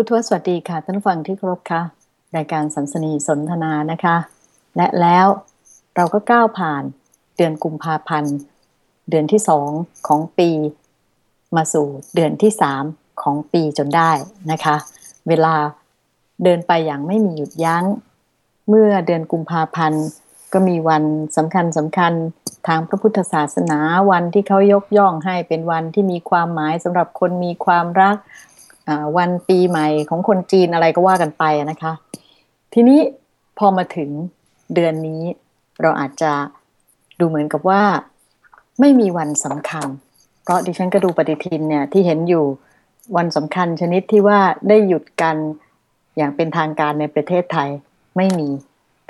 พุทธวสวัสดีค่ะ ท่านฟังที่ครพค่ะรายการสัมสนีสนทนานะคะ และแล้วเราก็ก้าวผ่านเดือนกุมภาพันธ์ เดือนที่สองของปี มาสู่เดือนที่สามของปีจนได้นะคะ เวลาเดินไปอย่างไม่มีหยุดยัง้ง เมื่อเดือนกุมภาพันธ์ก็มีวันสำคัญสำคัญทางพระพุทธศาสนาวันที่เขายกย่องให้เป็นวันที่มีความหมายสำหรับคนมีความรัก วันปีใหม่ของคนจีนอะไรก็ว่ากันไปนะคะ ทีนี้พอมาถึงเดือนนี้เราอาจจะดูเหมือนกับว่าไม่มีวันสำคัญ เพราะดิฉันก็ดูปฏิทินเนี่ยที่เห็นอยู่วันสำคัญชนิดที่ว่าได้หยุดกันอย่างเป็นทางการในประเทศไทยไม่มี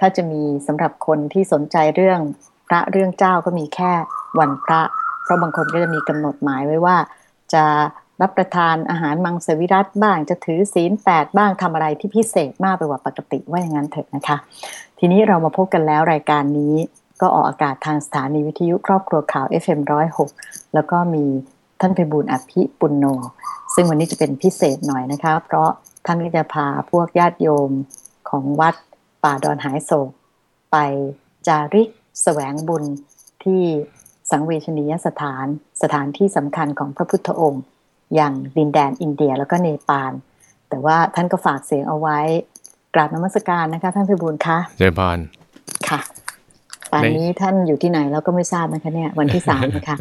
ถ้าจะมีสำหรับคนที่สนใจเรื่องพระเรื่องเจ้าก็มีแค่วันพระ เพราะบางคนก็จะมีกำหนดหมายไว้ว่าจะ รับประทานอาหารมังสวิรัตบ้างจะถือศีลแปดบ้างทำอะไรที่พิเศษมากไปกว่าปกติว่าอย่างนั้นเถอะนะคะ ทีนี้เรามาพบกันแล้วรายการนี้ก็ออกอากาศทางสถานีวิทยุครอบครัวข่าว FM106 แล้วก็มีท่านไปบูลอภิปุณโน ซึ่งวันนี้จะเป็นพิเศษหน่อยนะคะ เพราะท่านก็จะพาพวกญาติโยมของวัดป่าดอนหายโศก ไปจาริกแสวงบุญที่สังเวชนียสถานสถานที่สำคัญของพระพุทธองค์ อย่างดินแดนอินเดียแล้วก็เนปาล แต่ว่าท่านก็ฝากเสียงเอาไว้กราบนมัสการนะคะ ท่านพิบูลคะเจริญพรค่ะป่านนี้ท่านอยู่ที่ไหนเราก็ไม่ทราบนะคะเนี่ยวันที่สามนะคะ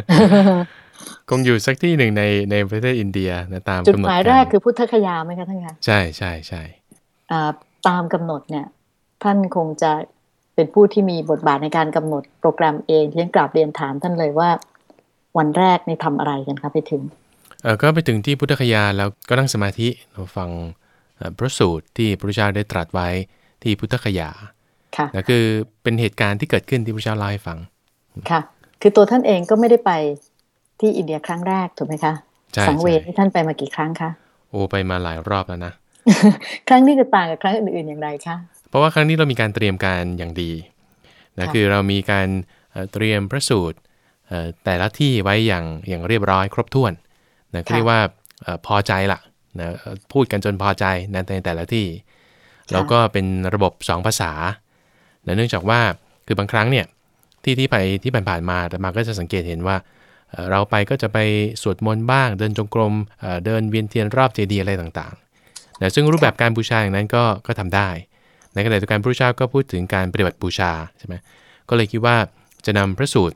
คงอยู่สักที่หนึ่งในในประเทศอินเดียนะตามจุดหมายแรกคือพุทธคยาไหมคะท่านคะใช่ใช่ใช่ตามกำหนดเนี่ย ท่านคงจะเป็นผู้ที่มีบทบาทในการกำหนดโปรแกรมเองที่ฉันกราบเรียนถามท่านเลยว่า วันแรกในทำอะไรกันคะไปถึงเออ ก็ไปถึงที่พุทธคยาแล้วก็นั่งสมาธิเราฟังพระสูตรที่พระเจ้าได้ตรัสไว้ที่พุทธคยาค่ะนะคือเป็นเหตุการณ์ที่เกิดขึ้นที่พระเจ้าเล่าให้ฟัง ค่ะ คือตัวท่านเองก็ไม่ได้ไปที่อินเดียครั้งแรกถูกไหมคะ สังเวชที่ท่านไปมากี่ครั้งคะ โอ้ไปมาหลายรอบแล้วนะ ครั้งนี้จะต่างกับครั้งอื่นๆอย่างไรคะ เพราะว่าครั้งนี้เรามีการเตรียมการอย่างดีนะคือเรามีการเตรียมพระสูตรแต่ละที่ไว้อย่างอย่างเรียบร้อยครบถ้วน นะเรียกว่าพอใจละนะพูดกันจนพอใจในแต่ละที่แล้วก็เป็นระบบ 2 ภาษานะเนื่องจากว่าคือบางครั้งเนี่ยที่ที่ไปที่ผ่านๆมาแต่มาก็จะสังเกตเห็นว่า เราไปก็จะไปสวดมนต์บ้าง เดินจงกรมเดินเวียนเทียนรอบเจดีย์อะไรต่างๆนะซึ่งรูปแบบการบูชาอย่างนั้นก็ก็ทำได้ ในขณะเดียวกันพระเจ้าก็พูดถึงการปฏิบัติบูชาใช่ไหมก็เลยคิดว่าจะนำพระสูตร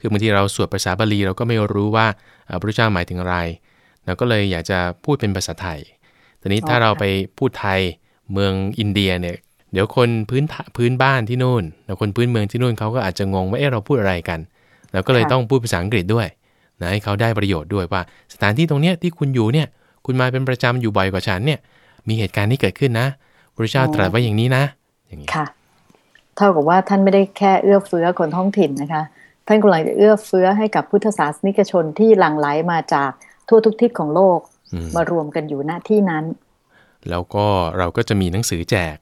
คือบางทีเราสวดภาษาบาลีเราก็ไม่รู้ว่าพระเจ้าหมายถึงอะไร เราก็เลยอยากจะพูดเป็นภาษาไทย ทีนี้ถ้าเราไปพูดไทยเมืองอินเดียเนี่ย เดี๋ยวคนพื้นพื้นบ้านที่นู่นแล้วคนพื้นเมืองที่นู่นเขาก็อาจจะงงว่าเออเราพูดอะไรกัน เราก็เลยต้องพูดภาษาอังกฤษด้วยนะให้เขาได้ประโยชน์ด้วยว่า สถานที่ตรงเนี้ยที่คุณอยู่เนี่ย คุณมาเป็นประจำอยู่บ่อยกว่าฉันเนี่ย มีเหตุการณ์ที่เกิดขึ้นนะพระเจ้าตรัสไว้อย่างนี้นะ อย่างนี้ค่ะ เท่ากับว่าท่านไม่ได้แค่เอื้อเฟื้อคนท้องถิ่นนะคะ ท่านกำลังจะเอื้อเฟื้อให้กับพุทธศาสนิกชนที่หลั่งไหลมาจากทั่วทุกทิศของโลกมารวมกันอยู่ณที่นั้น แล้วก็เราก็จะมีหนังสือแจก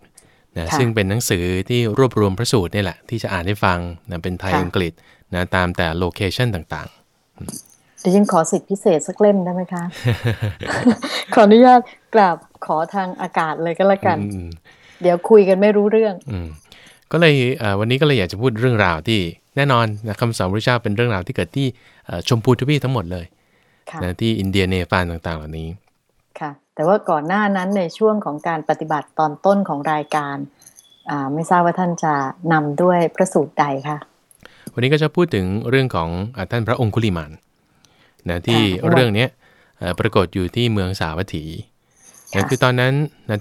นะซึ่งเป็นหนังสือที่รวบรวมพระสูตรนี่แหละ ที่จะอ่านให้ฟังนะเป็นไทยอังกฤษนะตามแต่โลเคชันต่างๆดิฉันขอสิทธิพิเศษสักเล่มได้ไหมคะ ขออนุญาตกราบขอทางอากาศเลยก็แล้วกัน เดี๋ยวคุยกันไม่รู้เรื่องอก็เลยวันนี้ก็เลยอยากจะพูดเรื่องราวที่ แน่นอนนะคำสอนพระเจ้าเป็นเรื่องราวที่เกิดที่ชมพูทวีทั้งหมดเลยนะที่อินเดียเนปาลต่างๆ เหล่านี้ค่ะ แต่ว่าก่อนหน้านั้นในช่วงของการปฏิบัติตอนต้นของรายการไม่ทราบว่าท่านจะนำด้วยพระสูตรใดคะวันนี้ก็จะพูดถึงเรื่องของท่านพระองคุลิมานนะที่เรื่องนี้ปรากฏอยู่ที่เมืองสาวัตถีนะคือตอนนั้น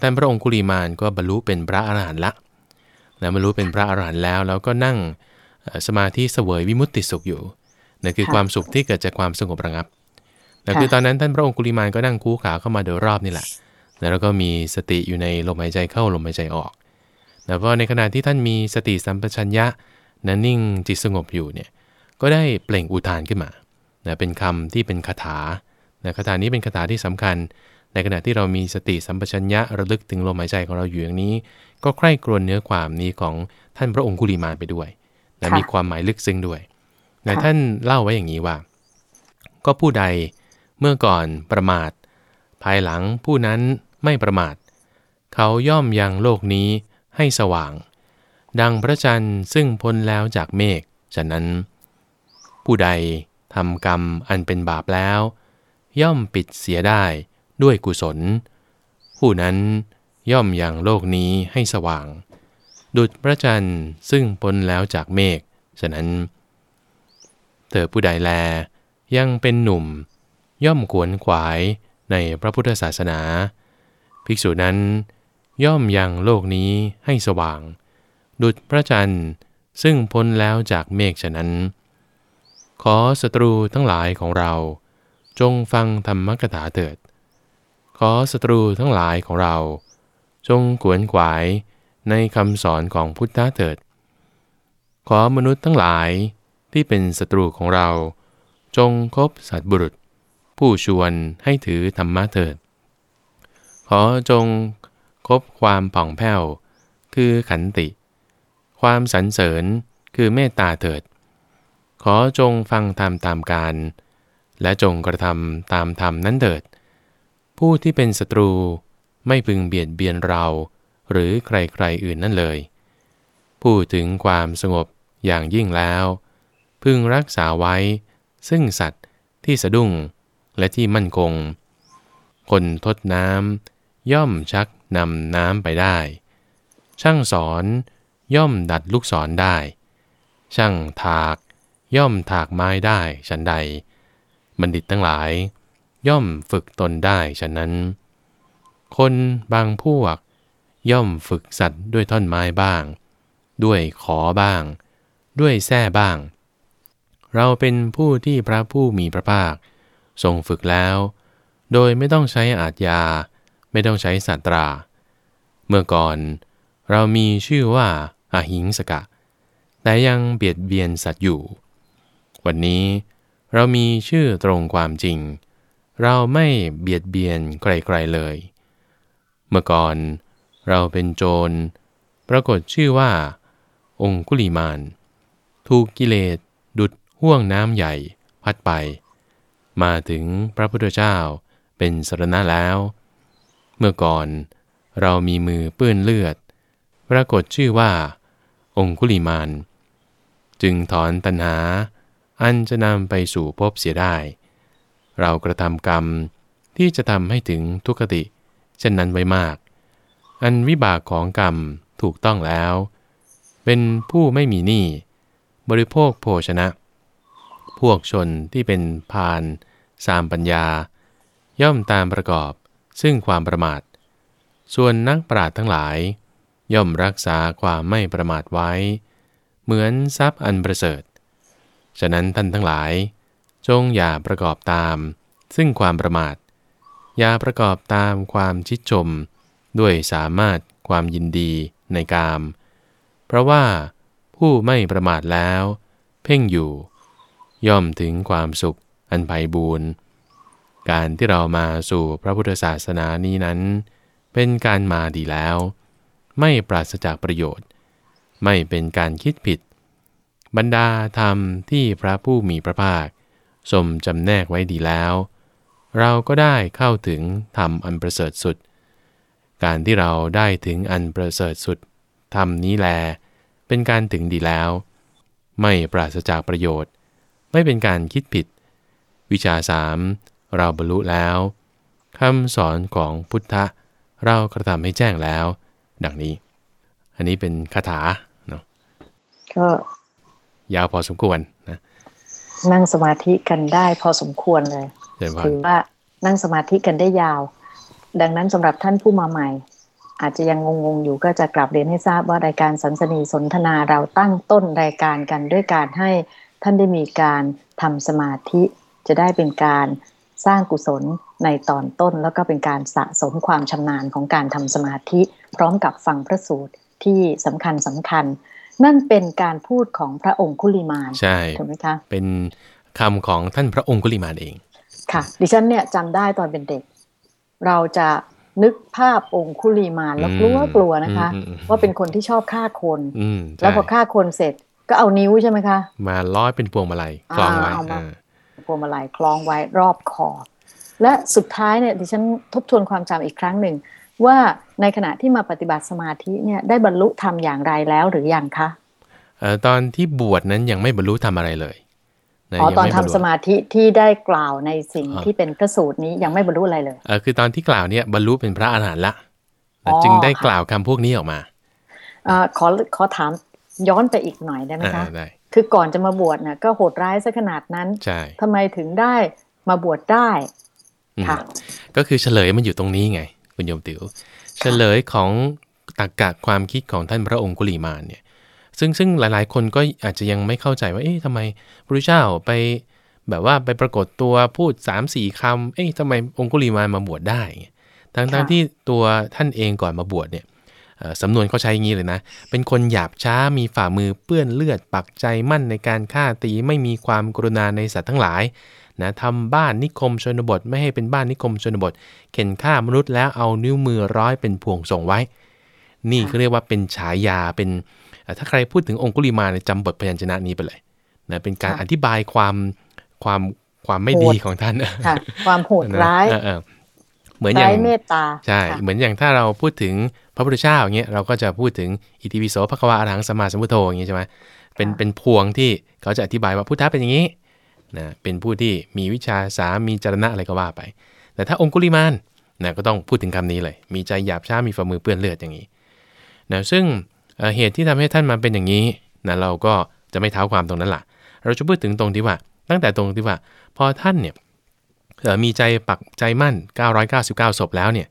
ท่านพระองคุลิมานก็บรรลุเป็นพระอรหันต์ละนะบรรลุเป็นพระอรหันต์แล้ว แล้วก็นั่ง สมาธิเสวยวิมุตติสุขอยู่นะคือความสุขที่เกิดจากความสงบระงับแต่คือตอนนั้นท่านพระองคุลิมานก็นั่งคู่ขาเข้ามาโดยรอบนี่แหละ แล้วก็มีสติอยู่ในลมหายใจเข้าลมหายใจออกแต่พอในขณะที่ท่านมีสติสัมปชัญญะนั้นนิ่งจิตสงบอยู่เนี่ย ก็ได้เปล่งอุทานขึ้นมานะเป็นคำที่เป็นคาถานะคาถานี้เป็นคาถาที่สำคัญ ในขณะที่เรามีสติสัมปชัญญะระลึกถึงลมหายใจของเราอยู่อย่างนี้ ก็ใคร่กรวนเนื้อความนี้ของท่านพระองคุลิมานไปด้วย นะมีความหมายลึกซึ้งด้วยนะท่านเล่าไว้อย่างนี้ว่า ก็ผู้ใดเมื่อก่อนประมาท ภายหลังผู้นั้นไม่ประมาท เขาย่อมยังโลกนี้ให้สว่าง ดังพระจันทร์ซึ่งพ้นแล้วจากเมฆฉะนั้น ผู้ใดทำกรรมอันเป็นบาปแล้ว ย่อมปิดเสียได้ด้วยกุศล ผู้นั้นย่อมยังโลกนี้ให้สว่าง ดุจพระจันทร์ซึ่งพ้นแล้วจากเมฆ ฉะนั้น เธอผู้ใดแลยังเป็นหนุ่ม ย่อมขวนขวายในพระพุทธศาสนา ภิกษุนั้นย่อมยังโลกนี้ให้สว่าง ดุจพระจันทร์ซึ่งพ้นแล้วจากเมฆฉะนั้น ขอศัตรูทั้งหลายของเรา จงฟังธรรมกถาเถิด ขอศัตรูทั้งหลายของเรา จงขวนขวาย ในคำสอนของพุทธะเถิด ขอมนุษย์ทั้งหลายที่เป็นศัตรูของเรา จงคบสัตบุรุษ ผู้ชวนให้ถือธรรมะเถิด ขอจงคบความผ่องแผ้ว คือขันติ ความสรรเสริญคือเมตตาเถิด ขอจงฟังธรรมตามการ และจงกระทำตามธรรมนั้นเถิด ผู้ที่เป็นศัตรูไม่พึงเบียดเบียนเรา หรือใครๆอื่นนั่นเลย พูดถึงความสงบอย่างยิ่งแล้ว พึงรักษาไว้ ซึ่งสัตว์ที่สะดุ้งและที่มั่นคง คนทดน้ำย่อมชักนำน้ำไปได้ ช่างสอนย่อมดัดลูกศรได้ ช่างถากย่อมถากไม้ได้ฉันใด บัณฑิตทั้งหลาย ย่อมฝึกตนได้ฉะนั้น คนบางพวก ย่อมฝึกสัตว์ด้วยท่อนไม้บ้าง ด้วยขอบ้าง ด้วยแส้บ้าง เราเป็นผู้ที่พระผู้มีพระภาค ทรงฝึกแล้ว โดยไม่ต้องใช้อาจยา ไม่ต้องใช้สัตรา เมื่อก่อนเรามีชื่อว่าอาหิงสกะ แต่ยังเบียดเบียนสัตว์อยู่ วันนี้เรามีชื่อตรงความจริง เราไม่เบียดเบียนใครๆเลย เมื่อก่อน เราเป็นโจร ปรากฏชื่อว่า องคุลิมาน ถูกกิเลสดุดห่วงน้ำใหญ่พัดไป มาถึงพระพุทธเจ้าเป็นสรณะแล้ว เมื่อก่อนเรามีมือเปื้อนเลือด ปรากฏชื่อว่า องคุลิมาน จึงถอนตัณหา อันจะนำไปสู่ภพเสียได้ เรากระทำกรรมที่จะทำให้ถึงทุกขติ เช่นนั้นไว้มาก อันวิบากของกรรมถูกต้องแล้ว เป็นผู้ไม่มีหนี้บริโภคโภชนะ พวกชนที่เป็นพานสามปัญญา ย่อมตามประกอบซึ่งความประมาท ส่วนนักปราชญ์ทั้งหลาย ย่อมรักษาความไม่ประมาทไว้ เหมือนทรัพย์อันประเสริฐ ฉะนั้นท่านทั้งหลาย จงอย่าประกอบตาม ซึ่งความประมาท อย่าประกอบตามความชิดชม ด้วยสามารถความยินดีในกาม เพราะว่าผู้ไม่ประมาทแล้ว เพ่งอยู่ ย่อมถึงความสุขอันไพ่บูรณ์การที่เรามาสู่พระพุทธศาสนานี้นั้น เป็นการมาดีแล้ว ไม่ปราศจากประโยชน์ ไม่เป็นการคิดผิด บรรดาธรรมที่พระผู้มีพระภาคทรงจำแนกไว้ดีแล้ว เราก็ได้เข้าถึงธรรมอันประเสริฐสุด การที่เราได้ถึงอันประเสริฐสุดธรรมนี้แล เป็นการถึงดีแล้ว ไม่ปราศจากประโยชน์ ไม่เป็นการคิดผิด วิชาสามเราบรรลุแล้วคำสอนของพุทธะ เรากระทำให้แจ้งแล้ว ดังนี้ อันนี้เป็นคาถาเนาะก็ยาวพอสมควรนะนั่งสมาธิกันได้พอสมควรเลยเดี๋ยวพอถือว่านั่งสมาธิกันได้ยาว ดังนั้นสำหรับท่านผู้มาใหม่ อาจจะยังงงๆอยู่ก็จะกลับเรียนให้ทราบว่ารายการสันสนีสนทนาเราตั้งต้นรายการกันด้วยการให้ท่านได้มีการทำสมาธิจะได้เป็นการสร้างกุศลในตอนต้น แล้วก็เป็นการสะสมความชำนาญของการทำสมาธิ พร้อมกับฟังพระสูตรที่สำคัญสำคัญ นั่นเป็นการพูดของพระองคุลิมานใช่ถูกไหมคะเป็นคำของท่านพระองคุลิมานเองค่ะ ดิฉันเนี่ยจำได้ตอนเป็นเด็ก เราจะนึกภาพองคุลีมานแล้วกลัวกลัวนะคะอืมอืมว่าเป็นคนที่ชอบฆ่าคนอืมใช่แล้วพอฆ่าคนเสร็จก็เอานิ้วใช่ไหมคะ มาร้อยเป็นพวงมาลัยคล้องไว้เอามาอ่าพวงมาลัยคล้องไว้รอบคอและสุดท้ายเนี่ยดิฉันทบทวนความจำอีกครั้งหนึ่ง ว่าในขณะที่มาปฏิบัติสมาธิเนี่ยได้บรรลุธรรมอย่างไรแล้วหรือยังคะเอ่อตอนที่บวชนั้นยังไม่บรรลุทำอะไรเลยนะ อ๋อยังตอนไม่ทำบรรลุสมาธิที่ได้กล่าวในสิ่งอ่าที่เป็นพระสูตรนี้ยังไม่บรรลุอะไรเลยเออคือตอนที่กล่าวเนี่ยบรรลุเป็นพระอรหันต์ละอ๋นะอจึงได้ค่ะกล่าวคำพวกนี้ออกมาเอ่อขอขอถามย้อนไปอีกหน่อยได้ไหมอ่าคะได้คือก่อนจะมาบวชน่ะก็โหดร้ายซะขนาดนั้นใช่ทำไมถึงได้มาบวชได้อืมค่ะก็คือเฉลยมันอยู่ตรงนี้ไง คุณโยมติ๋วเฉลยของตรรกะความคิดของท่านพระองคุลีมานเนี่ย ซึ่งซึ่งหลายๆ คนก็อาจจะยังไม่เข้าใจว่า เอ๊ะทำไมพระพุทธเจ้าไปแบบว่าไปปรากฏตัวพูด3ามสี่คำเอ๊ะทำไมองคุลีมานมาบวชได้ ทั้งทั้งค่ะที่ตัวท่านเองก่อนมาบวชเนี่ยเอ่อสำนวนเขาใช้อย่างนี้เลยนะ เป็นคนหยาบช้ามีฝ่ามือเปื้อนเลือดปักใจมั่นในการฆ่าตีไม่มีความกรุณาในสัตว์ทั้งหลายนะทำบ้านนิคมชนบทไม่ให้เป็นบ้านนิคมชนบท เข็นฆ่ามนุษย์แล้วเอานิ้วมือร้อยเป็นพวงส่งไว้ นี่ค่ะเขาเรียกว่าเป็นฉายาเป็นเอ่อ ถ้าใครพูดถึงองคุลิมาเนี่ยจำบทพยัญชนะนี้ไปเลยนะเป็นการอธิบายความความความไม่ดีของท่านค่ะความโหดร้ายเออเออเหมือนอย่าร้างยเมตตาใช่ค่ะเหมือนอย่างถ้าเราพูดถึงพระพุทธเจ้าอย่างเงี้ยเราก็จะพูดถึงอิติปิโสภควาอรหังสัมมาสัมพุทโธอย่างงี้ใช่ไหมเป็นเป็นพวงที่เขาจะอธิบายว่าพุทธะเป็นอย่างนี้นะเป็นผู้ที่มีวิชาสามมีจรณะอะไรก็ว่าไป แต่ถ้าองคุลิมานนะก็ต้องพูดถึงคำนี้เลย มีใจหยาบช้ามีฝ่ามือเปื้อนเลือดอย่างนี้นะซึ่ง เอ่อเหตุที่ทำให้ท่านมาเป็นอย่างนี้นะเราก็จะไม่เท้าความตรงนั้นละเราจะพูดถึงตรงที่ว่า ตั้งแต่ตรงที่ว่า พอท่านเนี่ยเอ่อมีใจปักใจมั่น 999ศพแล้วเนี่ย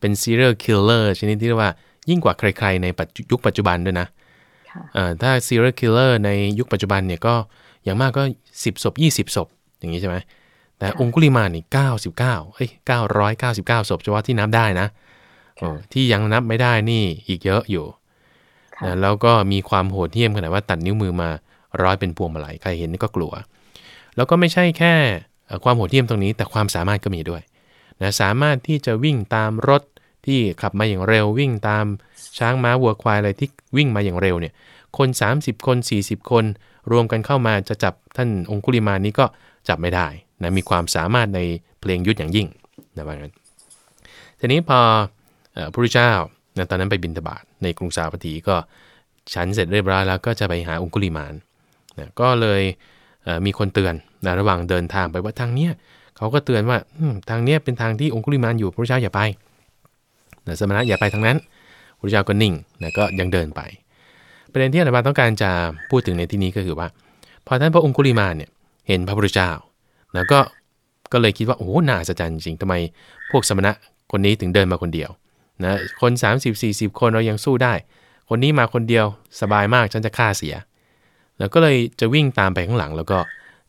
เป็น serial killer ชนิดที่เรียกว่ายิ่งกว่าใครๆในปัจจุยุคปัจจุบันด้วยนะค่ะเอ่อถ้า serial killer ในยุคปัจจุบันเนี่ยก็อย่างมากก็ 10ศพ20ศพอย่างนี้ใช่ไหมแต่องคุลิมานนี่99เอ้ย999ศพเฉพาะที่นับได้นะเออที่ยังนับไม่ได้นี่อีกเยอะอยู่ค่ะ นะแล้วก็มีความโหดเหี้ยมขนาดว่าตัดนิ้วมือมาร้อยเป็นพวงมาลัยใครเห็นนี่ก็กลัว แล้วก็ไม่ใช่แค่ความโหดเหี้ยมตรงนี้ แต่ความสามารถก็มีด้วยนะสามารถที่จะวิ่งตามรถที่ขับมาอย่างเร็ววิ่งตามช้างม้าวัวควายอะไรที่วิ่งมาอย่างเร็วเนี่ยคน 30 คน 40 คน รวมกันเข้ามาจะจับท่านองคุลิมานี้ก็จับไม่ได้นะมีความสามารถในเพลงยุทธอย่างยิ่งนะว่างั้นทีนี้พอเอ่อพระพุทธเจ้านะตอนนั้นไปบินทบาท ในกรุงสาวัตถีก็ฉันเสร็จเรียบร้อยแล้วก็จะไปหาองคุลิมานนะก็เลยเมีคนเตือนนะระหว่างเดินทางไปว่าทางเนี้ยเขาก็เตือนว่าทางเนี้ยเป็นทางที่องคุลิมานอยู่พระพุทธเจ้าอย่าไปนะสมณะอย่าไปทางนั้นพระพุทธเจ้าก็นิ่งนะก็ยังเดินไป ประเด็นที่อาจารย์ต้องการจะพูดถึงในที่นี้ก็คือว่า พอท่านพระองคุลิมานเนี่ยเห็นพระพุทธเจ้าแล้วก็ก็เลยคิดว่าโอ้หน่าอัศจจริงทำไมพวกสมณะคนนี้ถึงเดินมาคนเดียว นะคน 30-40 คนเรายังสู้ได้ คนนี้มาคนเดียวสบายมากฉันจะฆ่าเสีย แล้วก็เลยจะวิ่งตามไปข้างหลัง แล้วก็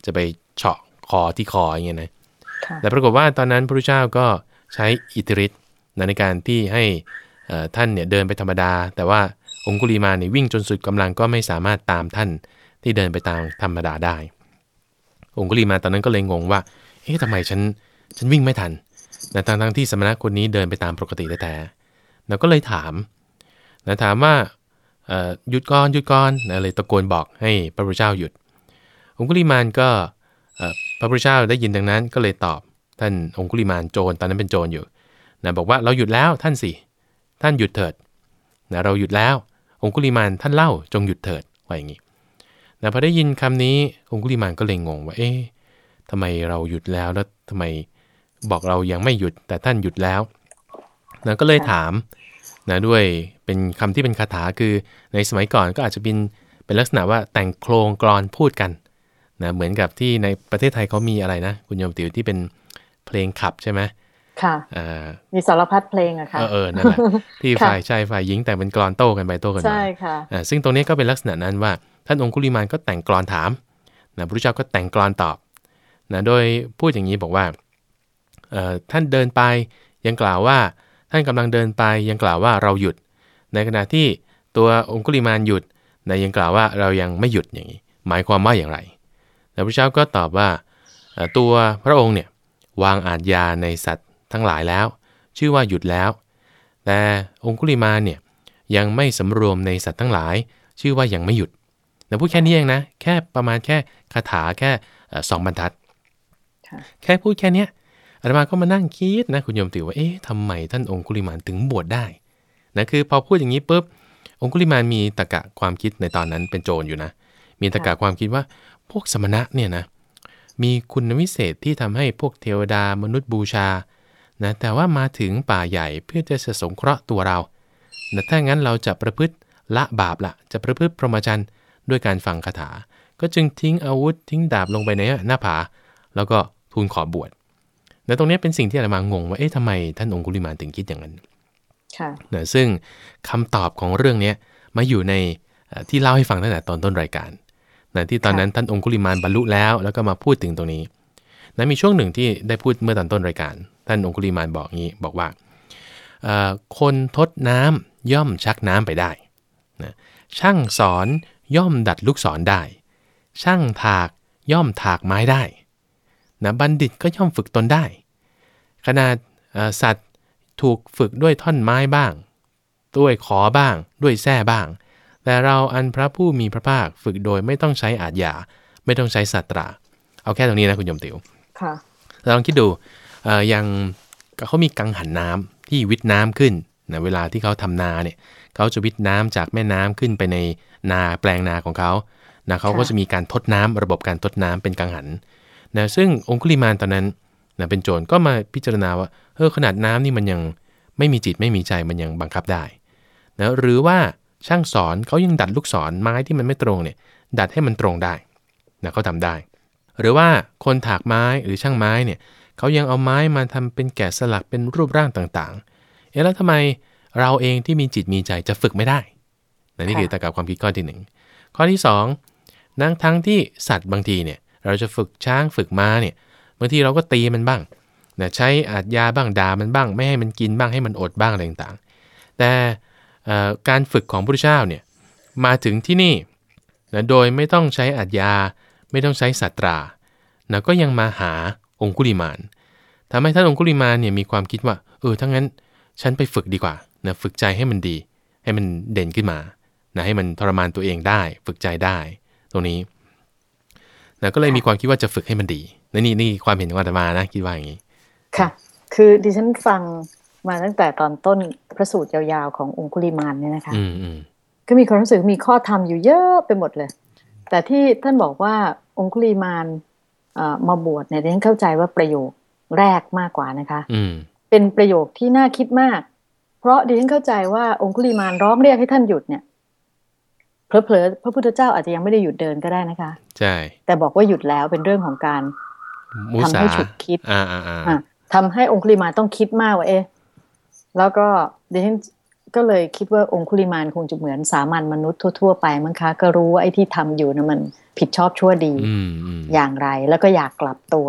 จะไปเฉาะคอที่คออย่างเงี้ยนะค่ะแต่ปรากฏว่าตอนนั้นพระพุทธเจ้าก็ใช้อิทธิฤทธิ์ในการที่ให้เอ่อท่านเนี่ยเดินไปธรรมดา แต่ว่าองคุลีมาเนี่ยวิ่งจนสุดกำลังก็ไม่สามารถตามท่านที่เดินไปตามธรรมดาได้ องคุลีมาตอนนั้นก็เลยงงว่า เอ๊ะทำไมฉันฉันวิ่งไม่ทันนะทั้งทั้งที่สมณะคนนี้เดินไปตามปกติแท้ๆ เราก็เลยถามนะถามว่าหยุดก่อนหยุดก่อนนะเลยตะโกนบอกให้พระพุทธเจ้าหยุด องคุลิมานก็พระพุทธเจ้าได้ยินดังนั้นก็เลยตอบท่านองคุลิมานโจรตอนนั้นเป็นโจรอยู่นะบอกว่าเราหยุดแล้วท่านสิท่านหยุดเถิดนะเราหยุดแล้ว องคุลิมานท่านเล่าจงหยุดเถิดว่าอย่างนี้นะพอได้ยินคำนี้องคุลิมานก็เลยงงว่าเอ๊ะทำไมเราหยุดแล้วแล้วทำไมบอกเรายังไม่หยุดแต่ท่านหยุดแล้ว นะก็เลยถามนะด้วยเป็นคำที่เป็นคาถาคือในสมัยก่อนก็อาจจะเป็นเป็นลักษณะว่าแต่งโครงกรอนพูดกันนะเหมือนกับที่ในประเทศไทยเขามีอะไรนะ คุณโยมติ๋วที่เป็นเพลงขับใช่ไหมค่ะอ่ามีสารพัดเพลงอะค่ะเออเออนั่นแหละที่ค่ะฝ่ายชายฝ่ายหญิงแต่งเป็นกรอนโต้กันไปโต้กันมาใช่ค่ะอ่าซึ่งตรงนี้ก็เป็นลักษณะนั้นว่าท่านองคุลิมานก็แต่งกรอนถามนะพระพุทธเจ้าก็แต่งกรอนตอบนะโดยพูดอย่างนี้บอกว่าเอ่อท่านเดินไปยังกล่าวว่า ท่านกำลังเดินไปยังกล่าวว่าเราหยุด ในขณะที่ตัวองคุลิมานหยุดนะยังกล่าวว่าเรายังไม่หยุดอย่างนี้ หมายความว่าอย่างไรแต่พระเจ้าก็ตอบว่าเอ่อตัวพระองค์เนี่ยวางอาทยาในสัตว์ทั้งหลายแล้ว ชื่อว่าหยุดแล้ว แต่องคุลิมานเนี่ยยังไม่สำรวมในสัตว์ทั้งหลาย ชื่อว่ายังไม่หยุดแต่พูดแค่นี้เองนะ แค่ประมาณแค่คาถาแค่เอ่อสองบรรทัดค่ะแค่พูดแค่เนี้ย อาตมาก็มานั่งคิดนะคุณโยมติว่าเอ๊ะทำไมท่านองคุลิมานถึงบวชได้นะคือพอพูดอย่างนี้ปุ๊บองคุลิมานมีตะกะความคิดในตอนนั้นเป็นโจรอยู่นะ มีตะกะความคิดว่าพวกสมณะเนี่ยนะมีคุณวิเศษที่ทำให้พวกเทวดามนุษย์บูชานะแต่ว่ามาถึงป่าใหญ่เพื่อจะสงเคราะห์ตัวเรานะถ้างั้นเราจะประพฤติละบาปละจะประพฤติพรหมจรรย์ด้วยการฟังคาถา ก็จึงทิ้งอาวุธทิ้งดาบลงไปในหน้าผา แล้วก็ทูลขอบวช นะตรงนี้เป็นสิ่งที่อาตมางงว่าเอ๊ะทำไมท่านองคุลิมานถึงคิดอย่างนั้นนะซึ่งคำตอบของเรื่องนี้มาอยู่ในที่เล่าให้ฟังตั้งแต่ตอนต้นรายการนะที่ตอนนั้นท่านองคุลิมานบรรลุแล้ว แล้วก็มาพูดถึงตรงนี้นะมีช่วงหนึ่งที่ได้พูดเมื่อตอนต้นรายการ ท่านองคุลิมานบอกงี้บอกว่าคนทดน้ำย่อมชักน้ำไปได้นะช่างสอนย่อมดัดลูกศรได้ ช่างถากย่อมถากไม้ได้ นะบัณฑิตก็ย่อมฝึกตนได้ ขนาดสัตว์ถูกฝึกด้วยท่อนไม้บ้าง ด้วยขอบ้าง ด้วยแส้บ้าง แต่เราอันพระผู้มีพระภาคฝึกโดยไม่ต้องใช้อาจยาไม่ต้องใช้สัตรา เอาแค่ตรงนี้นะคุณยมติวค่ะลองคิดดูอย่างเขามีกังหันน้ำที่วิทน้ำขึ้นนะเวลาที่เขาทำนาเนี่ยเขาจะวิทน้ำจากแม่น้ำขึ้นไปในนาแปลงนาของเขานะเขาก็จะมีการทดน้ำระบบการทดน้ำเป็นกังหัน นะซึ่งองคุลิมานตอนนั้นนะเป็นโจรก็มาพิจารณาว่าเออขนาดน้ำนี่มันยังไม่มีจิตไม่มีใจมันยังบังคับได้นะหรือว่าช่างสอนเขายังดัดลูกศรไม้ที่มันไม่ตรงเนี่ยดัดให้มันตรงได้นะเขาทำได้ หรือว่าคนถากไม้หรือช่างไม้เนี่ยเขายังเอาไม้มาทำเป็นแกะสลักเป็นรูปร่างต่างๆ เอ๊ะแล้วทำไมเราเองที่มีจิตมีใจจะฝึกไม่ได้นะนี่คือตะกับความคิดข้อที่ 1 ข้อที่ 2 นั่งทั้งที่สัตว์บางทีเนี่ย เราจะฝึกช้างฝึกม้าเนี่ยบางทีเราก็ตีมันบ้างนะใช้อาจยาบ้างด่ามันบ้าง ไม่ให้มันกินบ้างให้มันอดบ้างอะไรต่างๆ แต่การฝึกของพระพุทธเจ้าเนี่ยมาถึงที่นี่นะโดยไม่ต้องใช้อาจยาไม่ต้องใช้สัตรานะก็ยังมาหาองคุลิมานทำให้ท่านองคุลิมานเนี่ยมีความคิดว่าเออถ้างั้นฉันไปฝึกดีกว่านะฝึกใจให้มันดี ให้มันเด่นขึ้นมานะให้มันทรมานตัวเองได้ ฝึกใจได้ ตรงนี้ นะก็เลยมีความคิดว่าจะฝึกให้มันดีนนี่นี่ความเห็นของอาตมานะคิดว่าอย่างนี้ ค่ะ คือดิฉันฟังมาตั้งแต่ตอนต้นพระสูตรยาวๆขององคุลิมานเนี่ยนะคะอืมก็มีความรู้สึกมีข้อธรรมอยู่เยอะไปหมดเลย แต่ที่ท่านบอกว่าองคุลิมานมาบวชเนี่ยดิฉันเข้าใจว่าประโยคแรกมากกว่านะคะอืเป็นประโยคที่น่าคิดมาก เพราะดิฉันเข้าใจว่าองคุลิมานร้องเรียกให้ท่านหยุดเนี่ย เผลอๆพระพุทธเจ้าอาจจะยังไม่ได้หยุดเดินก็ได้นะคะ ใช่ แต่บอกว่าหยุดแล้วเป็นเรื่องของการทำให้ฉุกคิดอ่าอ่าทำให้องคุลิมานต้องคิดมากว่าเอ๊ะแล้วก็ดิฉันก็เลยคิดว่าองคุลิมานคงจะเหมือนสามัญมนุษย์ทั่ว ๆ ไปมั้งคะ ก็รู้ว่าไอ้ที่ทำอยู่นะมันผิดชอบชั่วดีอย่างไร แล้วก็อยากกลับตัว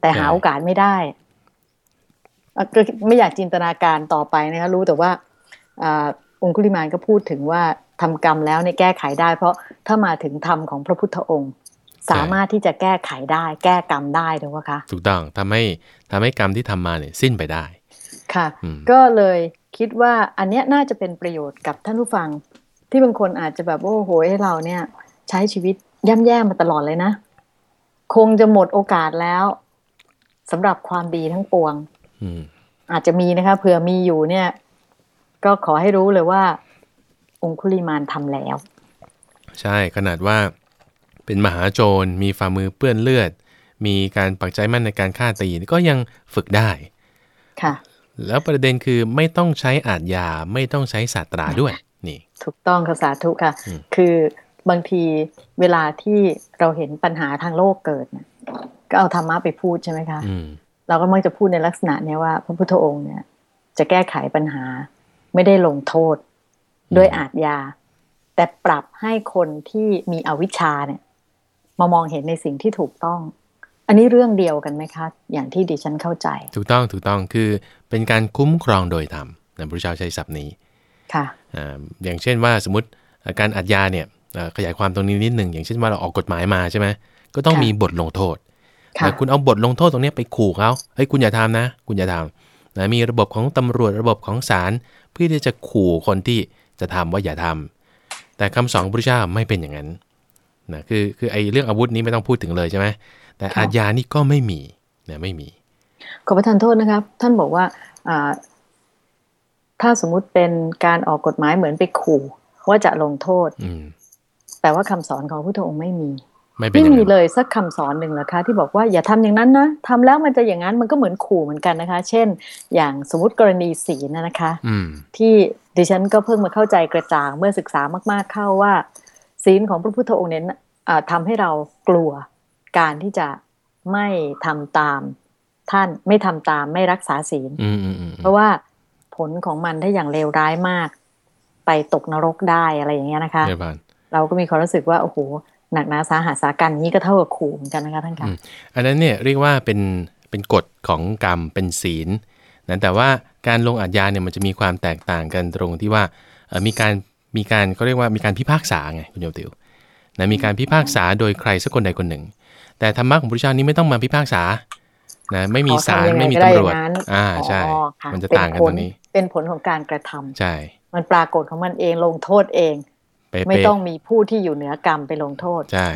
แต่หาโอกาสไม่ได้ก็ไม่อยากจินตนาการต่อไปนะคะรู้แต่ว่าองคุลิมานก็พูดถึงว่า ทำกรรมแล้วในแก้ไขได้ เพราะถ้ามาถึงธรรมของพระพุทธองค์ สามารถที่จะแก้ไขได้ แก้กรรมได้ถูกไหมคะถูกต้องทำให้ทำให้กรรมที่ทำมาเนี่ยสิ้นไปได้ ค่ะ ก็เลยคิดว่าอันนี้น่าจะเป็นประโยชน์กับท่านผู้ฟัง ที่บางคนอาจจะแบบโอ้โหให้เราเนี่ย ใช้ชีวิตย่ำแย่มาตลอดเลยนะ คงจะหมดโอกาสแล้วสำหรับความดีทั้งปวงอาจจะมีนะคะเผื่อมีอยู่เนี่ย ก็ขอให้รู้เลยว่า องคุลิมานทำแล้ว ใช่ขนาดว่าเป็นมหาโจรมีฝ่ามือเปื้อนเลือด มีการปักใจมั่นในการฆ่าตีก็ยังฝึกได้ค่ะ แล้วประเด็นคือไม่ต้องใช้อาจยาไม่ต้องใช้ศาสตราด้วย นี่ ถูกต้องค่ะสาธุค่ะ คือบางทีเวลาที่เราเห็นปัญหาทางโลกเกิดเนี่ยก็เอาธรรมะไปพูดใช่ไหมคะเราก็มักจะพูดในลักษณะเนี้ยว่า พระพุทธองค์เนี่ย จะแก้ไขปัญหาไม่ได้ลงโทษ ด้วยอาทยา แต่ปรับให้คนที่มีอวิชชาเนี่ย มามองเห็นในสิ่งที่ถูกต้อง อันนี้เรื่องเดียวกันไหมคะ อย่างที่ดิฉันเข้าใจ ถูกต้องถูกต้องคือเป็นการคุ้มครองโดยธรรมนะพระเจ้าใช้ศัพท์นี้ค่ะอย่างเช่นว่าสมมติการอัดยาเนี่ยขยายความตรงนี้นิดหนึ่งอย่างเช่นว่าเราออกกฎหมายมาใช่ไหมก็ต้องมีบทลงโทษแต่คุณเอาบทลงโทษตรงนี้ไปขู่เขาเฮ้ยคุณอย่าทำนะ คุณอย่าทำนะมีระบบของตำรวจระบบของศาลเพื่อที่จะขู่คนที่ จะทำว่าอย่าทำแต่คำสอนพระพุทธเจ้าไม่เป็นอย่างนั้นนะคือคือไอ้เรื่องอาวุธนี้ไม่ต้องพูดถึงเลยใช่ไหมแต่อาญานี่ก็ไม่มีนะไม่มี ขอประทานโทษนะครับ ท่านบอกว่าถ้าสมมุติเป็นการออกกฎหมายเหมือนไปขู่ว่าจะลงโทษแต่ว่าคำสอนของพระพุทธองค์ไม่มี ไม่มีเลยสักคำสอนหนึ่งหรอคะที่บอกว่าอย่าทำอย่างนั้นนะทำแล้วมันจะอย่างนั้นมันก็เหมือนขู่เหมือนกันนะคะ เช่น อย่างสมมติกรณีศีลนะคะที่ดิฉันก็เพิ่งมาเข้าใจกระจ่างเมื่อศึกษามาก ๆเข้าว่า ศีลของพระพุทธองค์เน้นทำให้เรากลัวการที่จะไม่ทำตามท่านไม่ทำตามไม่รักษาศีลเพราะว่าผลของมันถ้าอย่างเลวร้ายมาก ไปตกนรกได้อะไรอย่างเงี้ยนะคะ เราก็มีความรู้สึกว่าโอ้โห หนักหนาสาหัสสากันนี้ก็เท่ากับขู่เหมือนกันนะคะท่านคะอันนั้นเนี่ยเรียกว่าเป็นเป็นกฎของกรรมเป็นศีลนะแต่ว่าการลงอาญาเนี่ยมันจะมีความแตกต่างกันตรงที่ว่ามีการมีการเขาเรียกว่ามีการพิพากษาไงคุณโยติวนะมีการพิพากษาโดยใครสักคนใดคนหนึ่ง แต่ธรรมะของพระเจ้านี้ไม่ต้องมาพิพากษานะไม่มีศาลไม่มีตำรวจอ่าใช่ มันจะต่างกันตรงนี้ เป็นผลของการกระทำใช่ มันปรากฏของมันเองลงโทษเอง ไม่ต้องมีผู้ที่อยู่เหนือกรรมไปลงโทษใช่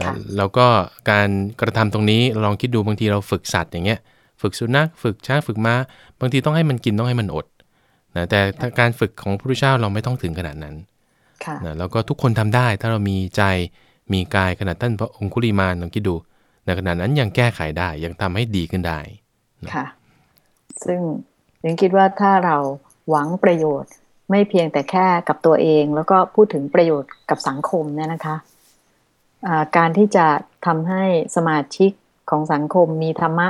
นะแล้วก็การกระทำตรงนี้ลองคิดดูบางทีเราฝึกสัตว์อย่างเงี้ย ฝึกสุนัขฝึกช้างฝึกม้า บางทีต้องให้มันกินต้องให้มันอดนะแต่การฝึกของพระพุทธเจ้าเราไม่ต้องถึงขนาดนั้นนะแล้วก็ทุกคนทำได้ถ้าเรามีใจมีกายขนาดท่านพระองคุลิมานลองคิดดูในขณะนั้นยังแก้ไขได้ยังทำให้ดีขึ้นได้ค่ะ ซึ่งยังคิดว่าถ้าเราหวังประโยชน์ ไม่เพียงแต่แค่กับตัวเอง แล้วก็พูดถึงประโยชน์กับสังคมเนี่ยนะคะะการที่จะทำให้สมาชิกของสังคมมีธรรมะ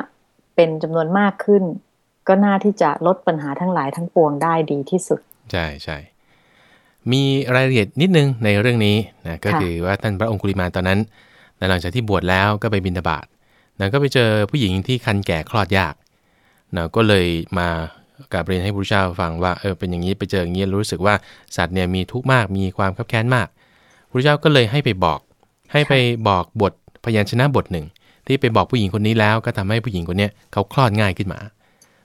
เป็นจำนวนมากขึ้น ก็น่าที่จะลดปัญหาทั้งหลายทั้งปวงได้ดีที่สุด ใช่ใช่มีรายละเอียดนิดนึงในเรื่องนี้นะก็คือว่าท่านพระองคุลิมาตอนนั้นหลังจากที่บวชแล้วก็ไปบินทบาทนะก็ไปเจอผู้หญิงที่คันแก่คลอดยากนะก็เลยมา กับเรียนให้พระเจ้าฟังว่าเออเป็นอย่างนี้ไปเจออย่างนี้รู้สึกว่าสัตว์เนี่ยมีทุกข์มากมีความขับแค้นมากพระเจ้าก็เลยให้ไปบอก ให้ไปบอกบทพยัญชนะบทหนึ่ง ที่ไปบอกผู้หญิงคนนี้แล้วก็ทำให้ผู้หญิงคนนี้เขาคลอดง่ายขึ้นมา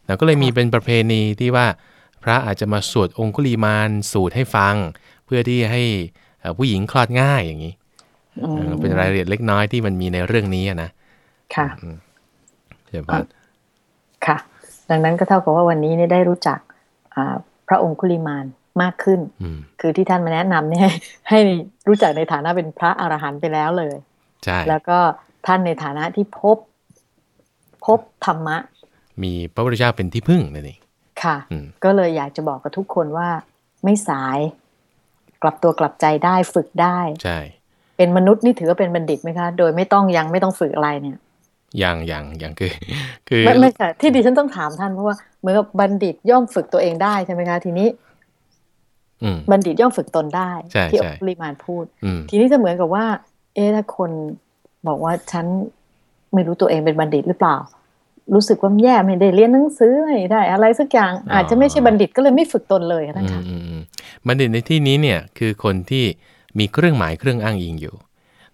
แล้วก็เลยมีเป็นประเพณีที่ว่าพระอาจจะมาสวดองคุลีมานสูตรให้ฟัง เพื่อที่ให้ผู้หญิงคลอดง่ายอย่างนี้เป็นรายละเอียดเล็กน้อยที่มันมีในเรื่องนี้นะค่ะเดี๋ยวค่ะ ดังนั้นก็เท่ากับว่าวันนี้เนี่ยได้รู้จักพระองคุลิมานมากขึ้น คือที่ท่านมาแนะนำเนี่ยให้รู้จักในฐานะเป็นพระอรหันต์ไปแล้วเลยใช่แล้วก็ท่านในฐานะที่พบพบธรรมะ มีพระพุทธเจ้าเป็นที่พึ่งนั่นเองค่ะ ก็เลยอยากจะบอกกับทุกคนว่าไม่สายกลับตัวกลับใจได้ฝึกได้ ใช่ เป็นมนุษย์นี่ถือว่าเป็นบัณฑิตไหมคะ โดยไม่ต้องยังไม่ต้องฝึกอะไรเนี่ย ยังยังยังคือ คือไม่ไม่ค่ะที่ดิฉันต้องถามท่านเพราะว่าเหมือนกับบัณฑิตย่อมฝึกตัวเองได้ใช่ไหมคะทีนี้บัณฑิตย่อมฝึกตนได้ ที่อัปริมาณพูด ทีนี้จะเหมือนกับว่า เอ๊ะถ้าคนบอกว่าฉันไม่รู้ตัวเองเป็นบัณฑิตหรือเปล่า รู้สึกว่าแย่ไม่ได้เรียนหนังสือไม่ได้ อะไรสักอย่าง อาจจะไม่ใช่บัณฑิตก็เลยไม่ฝึกตนเลยนะคะบัณฑิตในที่นี้เนี่ย คือคนที่มีเครื่องหมายเครื่องอ้างอิงอยู่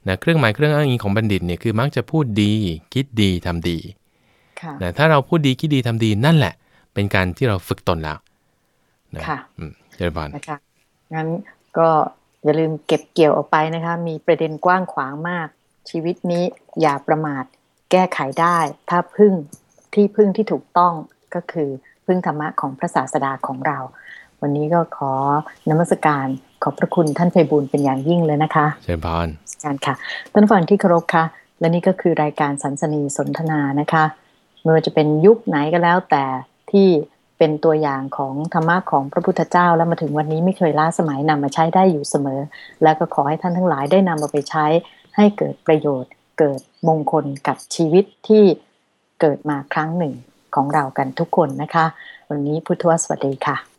นะเครื่องหมายเครื่องอ้างอิงของบัณฑิตเนี่ยคือมักจะพูดดี คิดดีทำดีนะถ้าเราพูดดีคิดดีทำดีนั่นแหละ เป็นการที่เราฝึกตนแล้วนะค่ะเจริญพรนะคะงั้นก็อย่าลืมเก็บเกี่ยวออกไปนะคะ มีประเด็นกว้างขวางมาก ชีวิตนี้อย่าประมาทแก้ไขได้ ถ้าพึ่งที่พึ่งที่ถูกต้องก็คือพึ่งธรรมะของพระศาสดาของเรา วันนี้ก็ขอนมัสการ ขอบพระคุณท่านไพบูลเป็นอย่างยิ่งเลยนะคะ เชิญพรการค่ะ ท่านฟังที่เคารพค่ะ และนี่ก็คือรายการสันสนีสนทนานะคะไม่ว่าจะเป็นยุคไหนก็แล้วแต่ที่เป็นตัวอย่างของธรรมะของพระพุทธเจ้าแล้วมาถึงวันนี้ไม่เคยล้าสมัยนำมาใช้ได้อยู่เสมอ แล้วก็ขอให้ท่านทั้งหลายได้นำมาไปใช้ให้เกิดประโยชน์ เกิดมงคลกับชีวิตที่เกิดมาครั้งหนึ่งของเรากันทุกคนนะคะ วันนี้พุทธวสวัสดีค่ะ